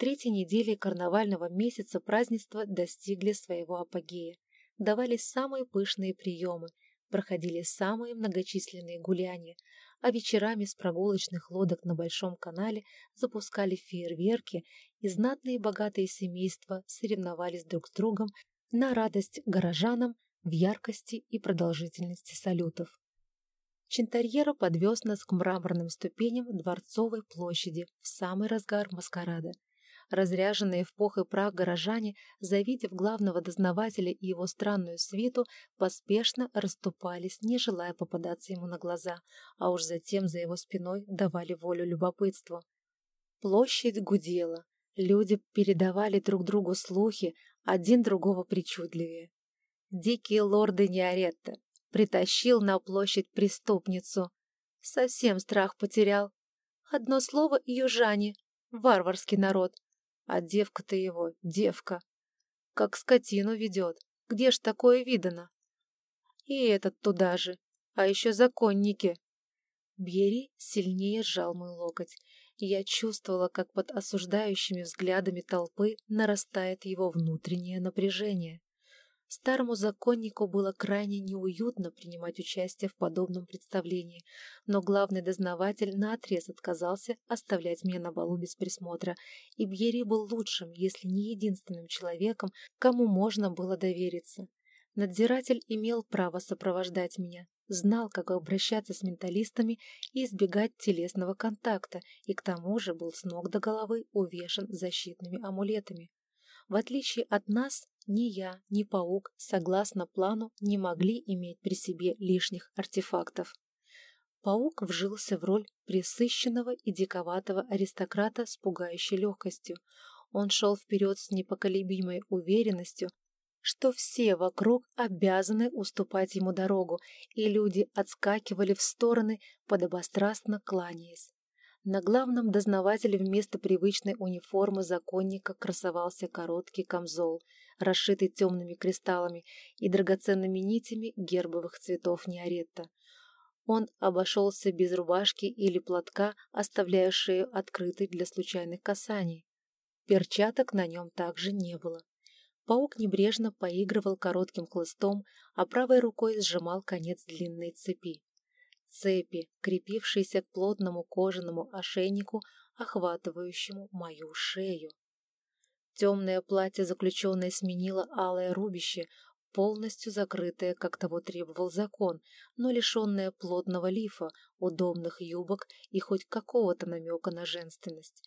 третьей неделе карнавального месяца празднества достигли своего апогея. Давались самые пышные приемы, проходили самые многочисленные гуляния, а вечерами с прогулочных лодок на Большом канале запускали фейерверки, и знатные богатые семейства соревновались друг с другом на радость горожанам в яркости и продолжительности салютов. Чинтарьера подвез нас к мраморным ступеням Дворцовой площади в самый разгар маскарада. Разряженные в пух и прах горожане, завидев главного дознавателя и его странную свиту, поспешно расступались, не желая попадаться ему на глаза, а уж затем за его спиной давали волю любопытству. Площадь гудела, люди передавали друг другу слухи, один другого причудливее. Дикие лорды Неоретта притащил на площадь преступницу. Совсем страх потерял. Одно слово — южане, варварский народ. А девка-то его, девка. Как скотину ведет. Где ж такое видано? И этот туда же. А еще законники. Бьери сильнее сжал мой локоть. Я чувствовала, как под осуждающими взглядами толпы нарастает его внутреннее напряжение. Старому законнику было крайне неуютно принимать участие в подобном представлении, но главный дознаватель наотрез отказался оставлять меня на балу без присмотра, и Бьери был лучшим, если не единственным человеком, кому можно было довериться. Надзиратель имел право сопровождать меня, знал, как обращаться с менталистами и избегать телесного контакта, и к тому же был с ног до головы увешан защитными амулетами. В отличие от нас, ни я, ни паук, согласно плану, не могли иметь при себе лишних артефактов. Паук вжился в роль пресыщенного и диковатого аристократа с пугающей легкостью. Он шел вперед с непоколебимой уверенностью, что все вокруг обязаны уступать ему дорогу, и люди отскакивали в стороны, подобострастно кланяясь. На главном дознавателе вместо привычной униформы законника красовался короткий камзол, расшитый темными кристаллами и драгоценными нитями гербовых цветов неоретта. Он обошелся без рубашки или платка, оставляя шею открытой для случайных касаний. Перчаток на нем также не было. Паук небрежно поигрывал коротким хлыстом, а правой рукой сжимал конец длинной цепи цепи, крепившиеся к плотному кожаному ошейнику, охватывающему мою шею. Темное платье заключенное сменило алое рубище, полностью закрытое, как того требовал закон, но лишенное плотного лифа, удобных юбок и хоть какого-то намека на женственность.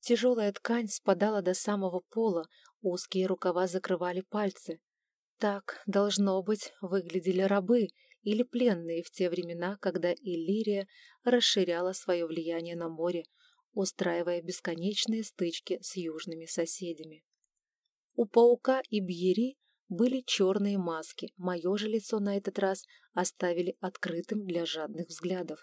Тяжелая ткань спадала до самого пола, узкие рукава закрывали пальцы. Так, должно быть, выглядели рабы, или пленные в те времена, когда Иллирия расширяла свое влияние на море, устраивая бесконечные стычки с южными соседями. У паука и Бьери были черные маски, мое же лицо на этот раз оставили открытым для жадных взглядов.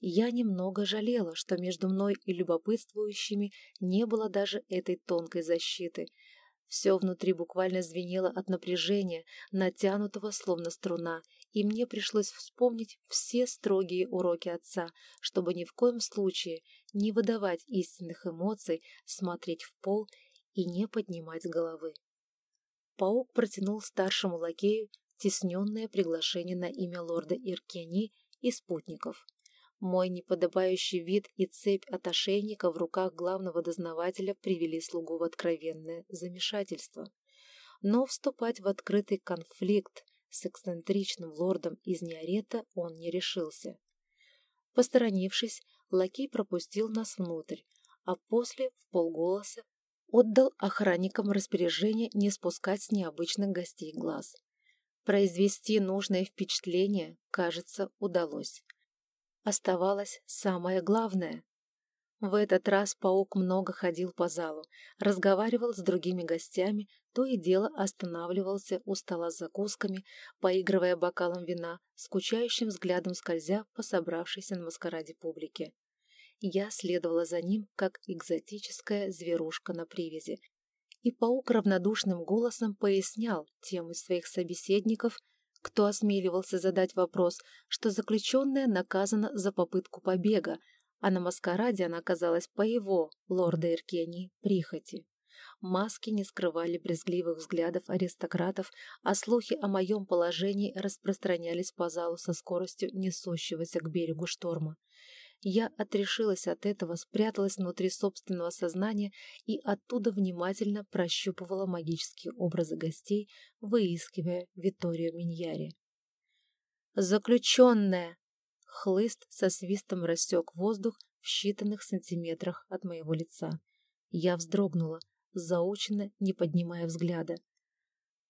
Я немного жалела, что между мной и любопытствующими не было даже этой тонкой защиты. Все внутри буквально звенело от напряжения, натянутого словно струна, и мне пришлось вспомнить все строгие уроки отца, чтобы ни в коем случае не выдавать истинных эмоций, смотреть в пол и не поднимать головы. Паук протянул старшему лакею тесненное приглашение на имя лорда Иркени и спутников. Мой неподобающий вид и цепь от ошейника в руках главного дознавателя привели слугу в откровенное замешательство. Но вступать в открытый конфликт с эксцентричным лордом из Неорета он не решился. Посторонившись, лакей пропустил нас внутрь, а после, в полголоса, отдал охранникам распоряжение не спускать с необычных гостей глаз. Произвести нужное впечатление, кажется, удалось. Оставалось самое главное в этот раз паук много ходил по залу, разговаривал с другими гостями, то и дело останавливался у стола с закусками, поигрывая бокалом вина, скучающим взглядом скользя по собравшейся на маскараде публике. Я следовала за ним, как экзотическая зверушка на привязи, и паук равнодушным голосом пояснял тем из своих собеседников, кто осмеливался задать вопрос, что заключенная наказана за попытку побега, а на маскараде она оказалась по его, лорда Иркении, прихоти. Маски не скрывали брезгливых взглядов аристократов, а слухи о моем положении распространялись по залу со скоростью несущегося к берегу шторма. Я отрешилась от этого, спряталась внутри собственного сознания и оттуда внимательно прощупывала магические образы гостей, выискивая Виторию Миньяри. «Заключенная!» Хлыст со свистом рассек воздух в считанных сантиметрах от моего лица. Я вздрогнула, заученно не поднимая взгляда.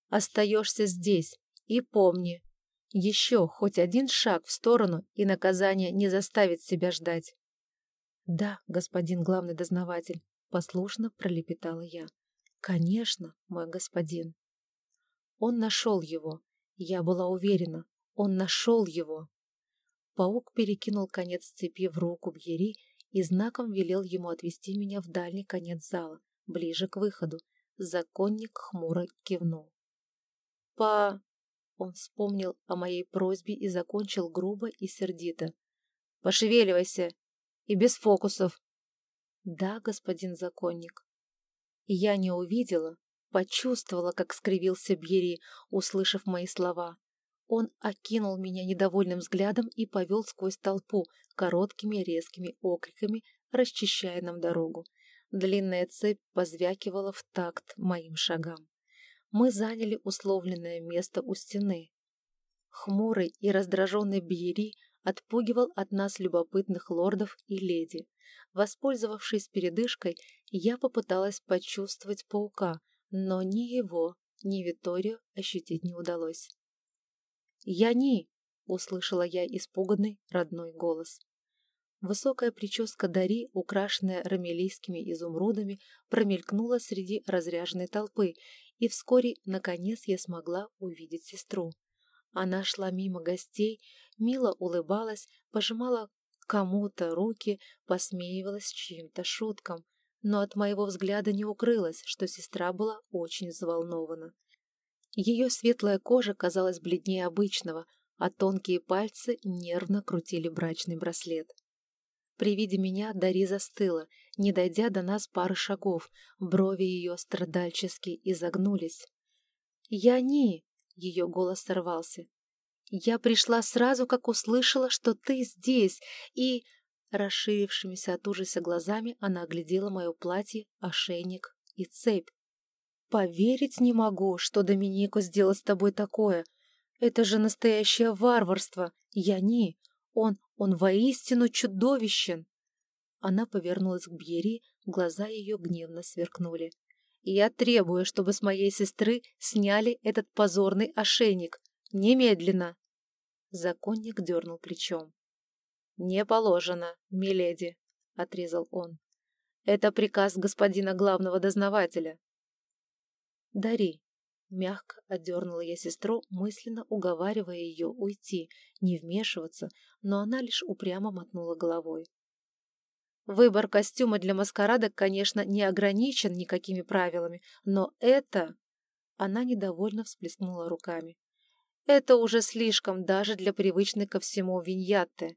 «Остаешься здесь и помни, еще хоть один шаг в сторону, и наказание не заставит себя ждать». «Да, господин главный дознаватель», — послушно пролепетала я. «Конечно, мой господин». Он нашел его. Я была уверена, он нашел его. Паук перекинул конец цепи в руку Бьери и знаком велел ему отвести меня в дальний конец зала, ближе к выходу. Законник хмуро кивнул. «По...» Он вспомнил о моей просьбе и закончил грубо и сердито. «Пошевеливайся! И без фокусов!» «Да, господин законник». Я не увидела, почувствовала, как скривился Бьери, услышав мои слова. Он окинул меня недовольным взглядом и повел сквозь толпу, короткими резкими окриками, расчищая нам дорогу. Длинная цепь позвякивала в такт моим шагам. Мы заняли условленное место у стены. Хмурый и раздраженный Бьери отпугивал от нас любопытных лордов и леди. Воспользовавшись передышкой, я попыталась почувствовать паука, но ни его, ни Виторию ощутить не удалось. «Яни!» — услышала я испуганный родной голос. Высокая прическа Дари, украшенная рамелийскими изумрудами, промелькнула среди разряженной толпы, и вскоре, наконец, я смогла увидеть сестру. Она шла мимо гостей, мило улыбалась, пожимала кому-то руки, посмеивалась чьим-то шуткам, но от моего взгляда не укрылось, что сестра была очень взволнована. Ее светлая кожа казалась бледнее обычного, а тонкие пальцы нервно крутили брачный браслет. При виде меня Дари застыла, не дойдя до нас пары шагов, брови ее страдальчески изогнулись. «Я не...» — ее голос сорвался. «Я пришла сразу, как услышала, что ты здесь, и...» Расширившимися от ужаса глазами она оглядела мое платье, ошейник и цепь. Поверить не могу, что Доминико сделал с тобой такое. Это же настоящее варварство. Я не. Он, он воистину чудовищен. Она повернулась к Бьери, глаза ее гневно сверкнули. «Я требую, чтобы с моей сестры сняли этот позорный ошейник. Немедленно!» Законник дернул плечом. «Не положено, миледи», — отрезал он. «Это приказ господина главного дознавателя. «Дари!» Мягко отдернула я сестру, мысленно уговаривая ее уйти, не вмешиваться, но она лишь упрямо мотнула головой. Выбор костюма для маскарада, конечно, не ограничен никакими правилами, но это... Она недовольно всплеснула руками. Это уже слишком даже для привычной ко всему Виньятте.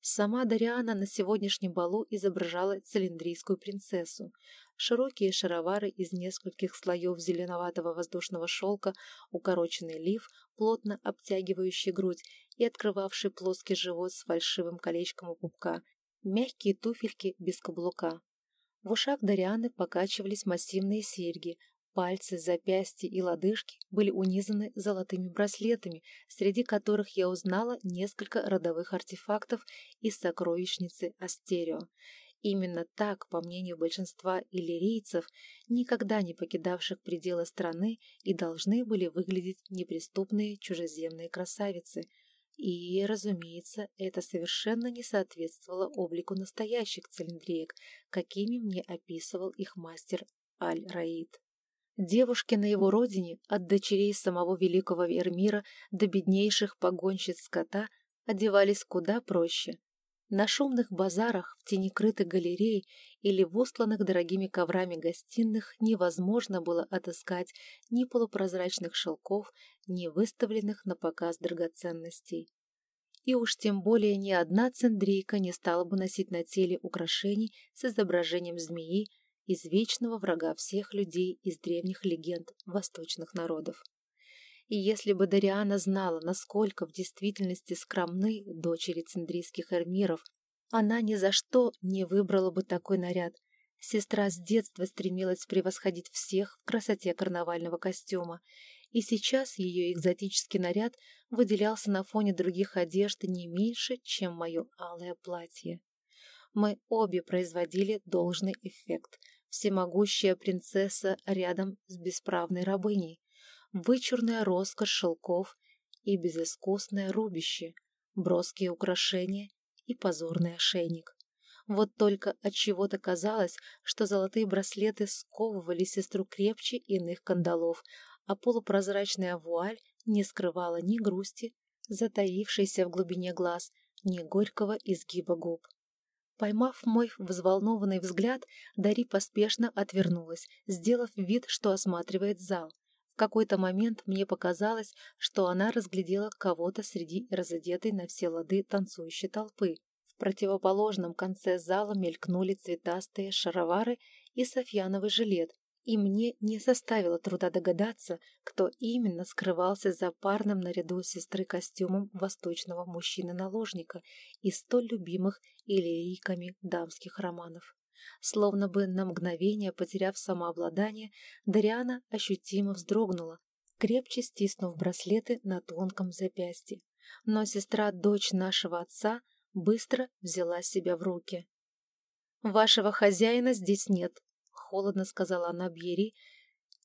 Сама Дариана на сегодняшнем балу изображала цилиндрийскую принцессу. Широкие шаровары из нескольких слоев зеленоватого воздушного шелка, укороченный лиф, плотно обтягивающий грудь и открывавший плоский живот с фальшивым колечком у пупка, мягкие туфельки без каблука. В ушах Дарианы покачивались массивные серьги, Пальцы, запястья и лодыжки были унизаны золотыми браслетами, среди которых я узнала несколько родовых артефактов из сокровищницы Астерио. Именно так, по мнению большинства иллирийцев, никогда не покидавших пределы страны, и должны были выглядеть неприступные чужеземные красавицы. И, разумеется, это совершенно не соответствовало облику настоящих цилиндреек, какими мне описывал их мастер Аль-Раид. Девушки на его родине, от дочерей самого великого Вермира до беднейших погонщиц скота, одевались куда проще. На шумных базарах, в тени крытых галерей или в устланных дорогими коврами гостиных невозможно было отыскать ни полупрозрачных шелков, ни выставленных на показ драгоценностей. и уж тем более ни одна цендрийка не стала бы носить на теле украшений с изображением змеи, извечного врага всех людей из древних легенд восточных народов. И если бы Дариана знала, насколько в действительности скромны дочери цендрийских эрмиров, она ни за что не выбрала бы такой наряд. Сестра с детства стремилась превосходить всех в красоте карнавального костюма, и сейчас ее экзотический наряд выделялся на фоне других одежд не меньше, чем мое алое платье. Мы обе производили должный эффект. Всемогущая принцесса рядом с бесправной рабыней вычурная роскошь шелков и безыскусное рубище, броские украшения и позорный ошейник. Вот только от чего то казалось, что золотые браслеты сковывали сестру крепче иных кандалов, а полупрозрачная вуаль не скрывала ни грусти, затаившейся в глубине глаз, ни горького изгиба губ. Поймав мой взволнованный взгляд, Дари поспешно отвернулась, сделав вид, что осматривает зал какой-то момент мне показалось, что она разглядела кого-то среди разодетой на все лады танцующей толпы. В противоположном конце зала мелькнули цветастые шаровары и софьяновый жилет, и мне не составило труда догадаться, кто именно скрывался за парным наряду сестры костюмом восточного мужчины-наложника из столь любимых иллирийками дамских романов. Словно бы на мгновение потеряв самообладание, Дариана ощутимо вздрогнула, крепче стиснув браслеты на тонком запястье. Но сестра, дочь нашего отца, быстро взяла себя в руки. «Вашего хозяина здесь нет», — холодно сказала она Бьери,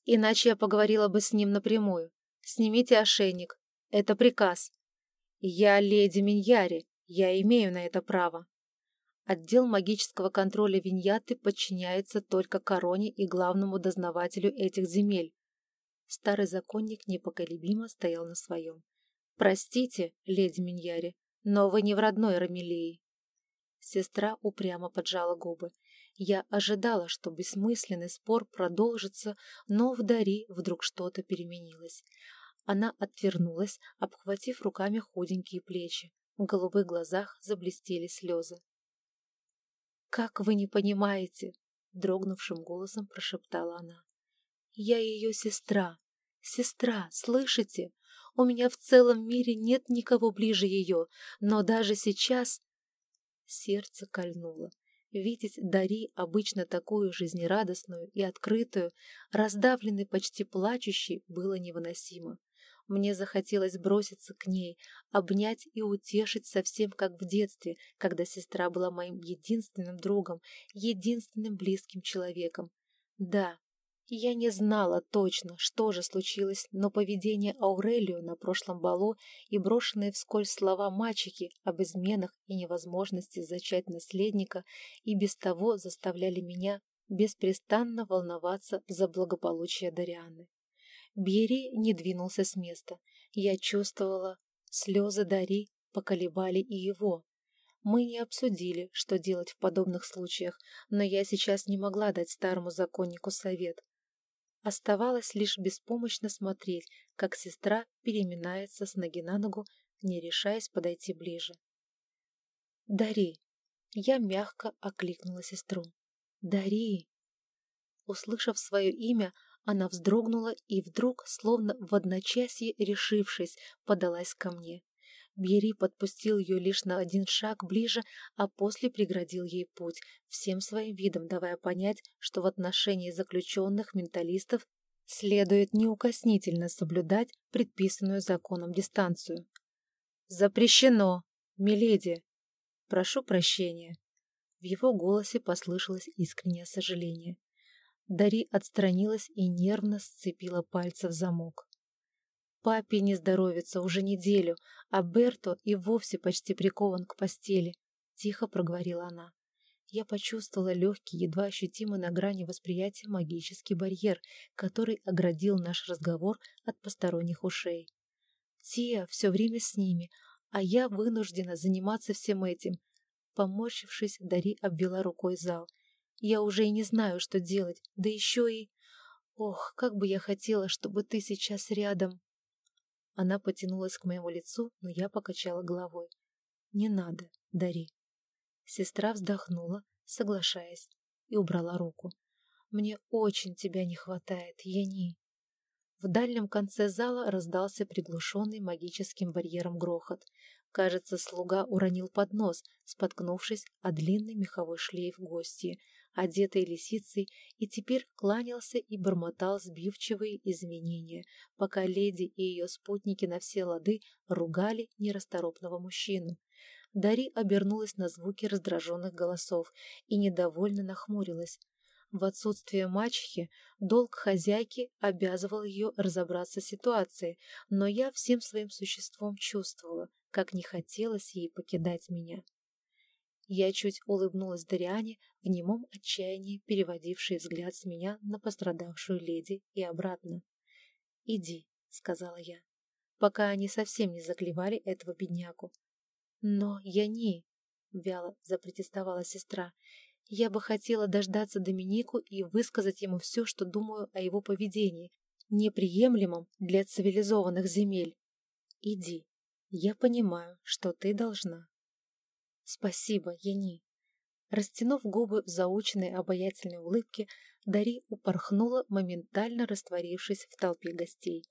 «иначе я поговорила бы с ним напрямую. Снимите ошейник. Это приказ. Я леди Миньяри, я имею на это право». Отдел магического контроля Виньяты подчиняется только короне и главному дознавателю этих земель. Старый законник непоколебимо стоял на своем. «Простите, леди Миньяри, но вы не в родной Рамелии». Сестра упрямо поджала губы. Я ожидала, что бессмысленный спор продолжится, но в Дари вдруг что-то переменилось. Она отвернулась, обхватив руками худенькие плечи. В голубых глазах заблестели слезы. «Как вы не понимаете?» — дрогнувшим голосом прошептала она. «Я ее сестра. Сестра, слышите? У меня в целом мире нет никого ближе ее, но даже сейчас...» Сердце кольнуло. Видеть Дари, обычно такую жизнерадостную и открытую, раздавленной, почти плачущей, было невыносимо. Мне захотелось броситься к ней, обнять и утешить совсем как в детстве, когда сестра была моим единственным другом, единственным близким человеком. Да, я не знала точно, что же случилось, но поведение Аурелио на прошлом балу и брошенные вскользь слова мачехи об изменах и невозможности зачать наследника и без того заставляли меня беспрестанно волноваться за благополучие Дарианы. Бери не двинулся с места. Я чувствовала, слезы Дари поколебали и его. Мы не обсудили, что делать в подобных случаях, но я сейчас не могла дать старому законнику совет. Оставалось лишь беспомощно смотреть, как сестра переминается с ноги на ногу, не решаясь подойти ближе. «Дари!» Я мягко окликнула сестру. «Дари!» Услышав свое имя, она вздрогнула и вдруг, словно в одночасье решившись, подалась ко мне. Бери подпустил ее лишь на один шаг ближе, а после преградил ей путь, всем своим видом давая понять, что в отношении заключенных менталистов следует неукоснительно соблюдать предписанную законом дистанцию. «Запрещено, миледи!» «Прошу прощения». В его голосе послышалось искреннее сожаление. Дари отстранилась и нервно сцепила пальцы в замок. Папе не здоровится уже неделю, а Берто и вовсе почти прикован к постели, — тихо проговорила она. Я почувствовала легкий, едва ощутимый на грани восприятия магический барьер, который оградил наш разговор от посторонних ушей. Тия все время с ними, а я вынуждена заниматься всем этим. Поморщившись, Дари обвела рукой зал — я уже и не знаю, что делать, да еще и... Ох, как бы я хотела, чтобы ты сейчас рядом. Она потянулась к моему лицу, но я покачала головой. не надо, Дари. Сестра вздохнула, соглашаясь, и убрала руку. Мне очень тебя не хватает, Яни. В дальнем конце зала раздался приглушенный магическим барьером грохот. Кажется, слуга уронил поднос, споткнувшись о длинный меховой шлейф гостьи, одетой лисицей, и теперь кланялся и бормотал сбивчивые изменения, пока леди и ее спутники на все лады ругали нерасторопного мужчину. Дари обернулась на звуки раздраженных голосов и недовольно нахмурилась. В отсутствие мачехи долг хозяйки обязывал ее разобраться с ситуацией, но я всем своим существом чувствовала, как не хотелось ей покидать меня. Я чуть улыбнулась Дариане в немом отчаянии, переводившей взгляд с меня на пострадавшую леди и обратно. «Иди», — сказала я, пока они совсем не заклевали этого бедняку. «Но я не...» — вяло запротестовала сестра. Я бы хотела дождаться Доминику и высказать ему все, что думаю о его поведении, неприемлемом для цивилизованных земель. Иди. Я понимаю, что ты должна. Спасибо, Яни. Растянув губы в заученной обаятельной улыбке, Дари упорхнула, моментально растворившись в толпе гостей.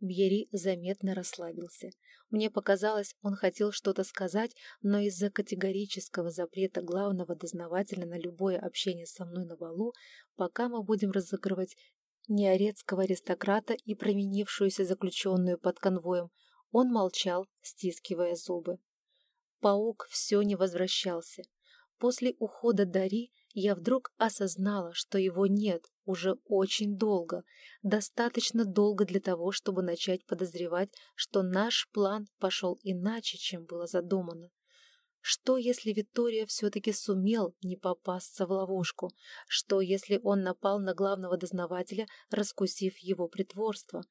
Бьери заметно расслабился. Мне показалось, он хотел что-то сказать, но из-за категорического запрета главного дознавателя на любое общение со мной на балу, пока мы будем разыгрывать неорецкого аристократа и променившуюся заключенную под конвоем, он молчал, стискивая зубы. Паук все не возвращался. После ухода Дари я вдруг осознала, что его нет уже очень долго, достаточно долго для того, чтобы начать подозревать, что наш план пошел иначе, чем было задумано. Что, если Витория все-таки сумел не попасться в ловушку? Что, если он напал на главного дознавателя, раскусив его притворство?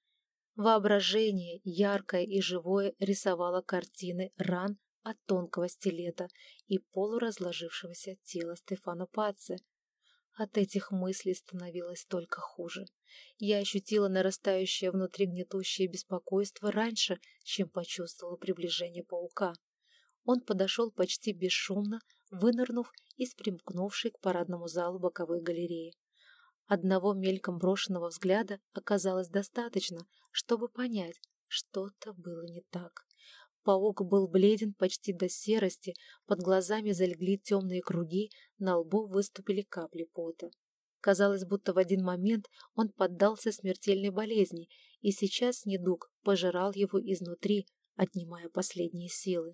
Воображение, яркое и живое, рисовало картины ран от тонкого стилета и полуразложившегося тела Стефана Пацци. От этих мыслей становилось только хуже. Я ощутила нарастающее внутри гнетущее беспокойство раньше, чем почувствовала приближение паука. Он подошел почти бесшумно, вынырнув из примкнувшей к парадному залу боковой галереи. Одного мельком брошенного взгляда оказалось достаточно, чтобы понять, что-то было не так. Паук был бледен почти до серости, под глазами залегли темные круги, на лбу выступили капли пота. Казалось, будто в один момент он поддался смертельной болезни, и сейчас недуг пожирал его изнутри, отнимая последние силы.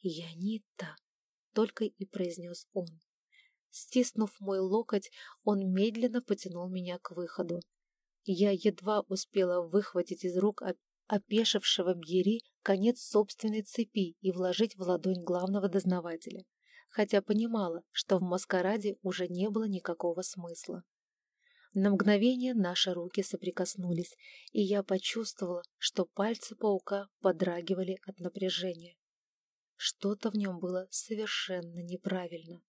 «Я не та», — только и произнес он. Стиснув мой локоть, он медленно потянул меня к выходу. Я едва успела выхватить из рук опешившего Бьери конец собственной цепи и вложить в ладонь главного дознавателя, хотя понимала, что в маскараде уже не было никакого смысла. На мгновение наши руки соприкоснулись, и я почувствовала, что пальцы паука подрагивали от напряжения. Что-то в нем было совершенно неправильно.